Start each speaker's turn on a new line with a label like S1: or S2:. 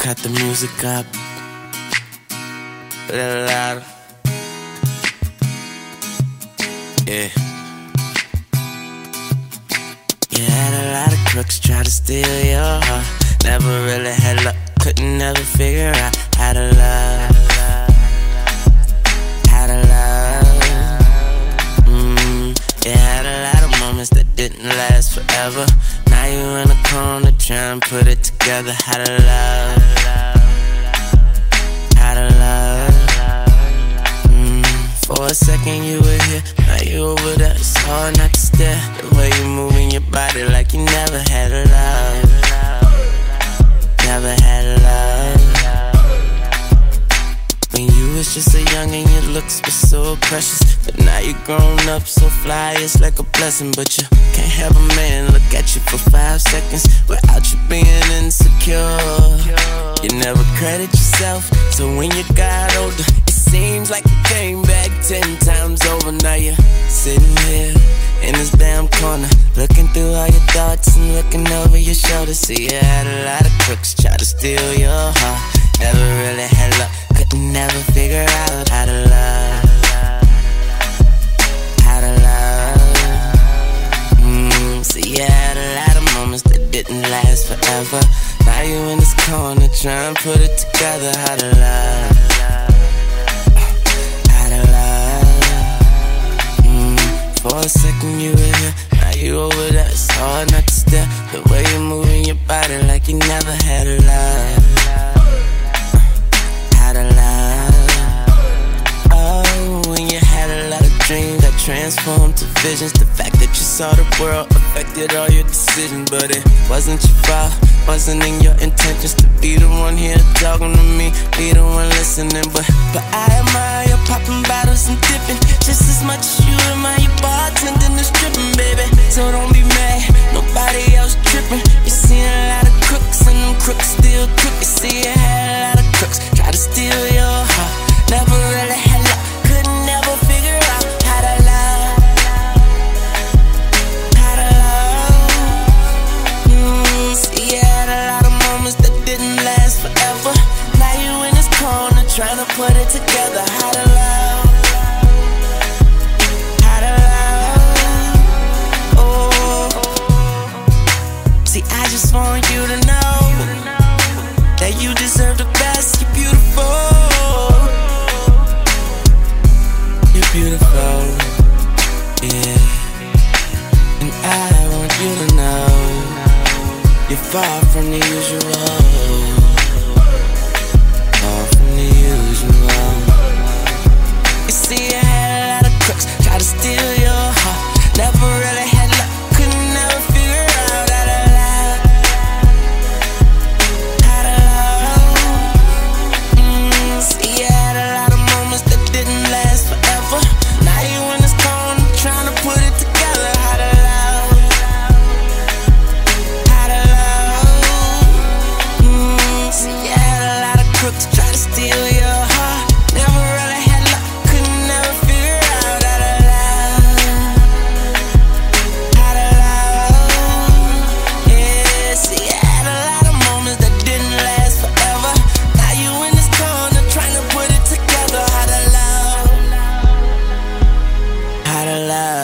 S1: cut the music up. A little louder. Yeah. You had a lot of crooks try to steal your heart. Never really had luck, couldn't never figure out how to love. How to love. Mm, you had a lot of moments that didn't last forever. Now you in the corner trying to put it together. How to love. For a second you were here, now you over there. It's hard not to stare. The way you moving your body like you never had a love. Never had a love. When you was just a young and your looks were so precious. But now you grown up so fly, it's like a blessing. But you can't have a man look at you for five seconds without you being insecure. You never credit yourself, so when you got older, it seems like you came back ten times over. Now you're sitting here in this damn corner, looking through all your thoughts and looking over your shoulder. See, you had a lot of crooks try to steal your heart. Never really had luck, couldn't never figure out how to love. How to love. Mm, see, you had a lot of moments that didn't last forever. Now you in this corner trying to put it together. How to love. For a you were here, now you over there. It's hard not to stare. The way you moving your body like you never had a love. How uh, to love. Oh, when you had a lot of dreams that transformed to visions. The fact that you saw the world affected all your decisions, but it wasn't your fault. Wasn't in your intentions to be the one here talking to me, be the one listening. But but I admire popping bottles and dipping just as much far from the usual. Far from the usual. You see, I love.